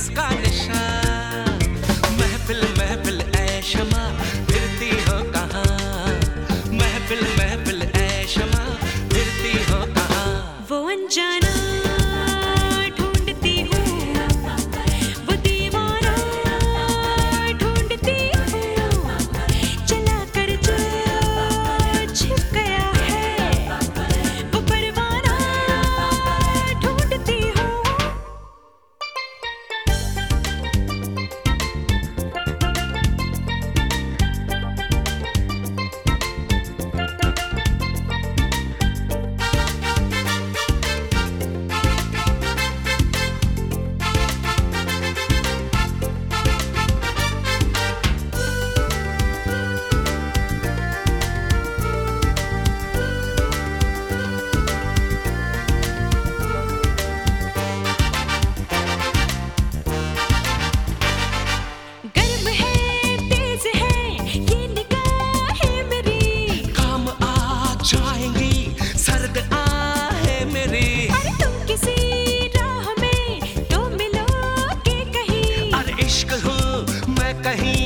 disconnect. कहीं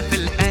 في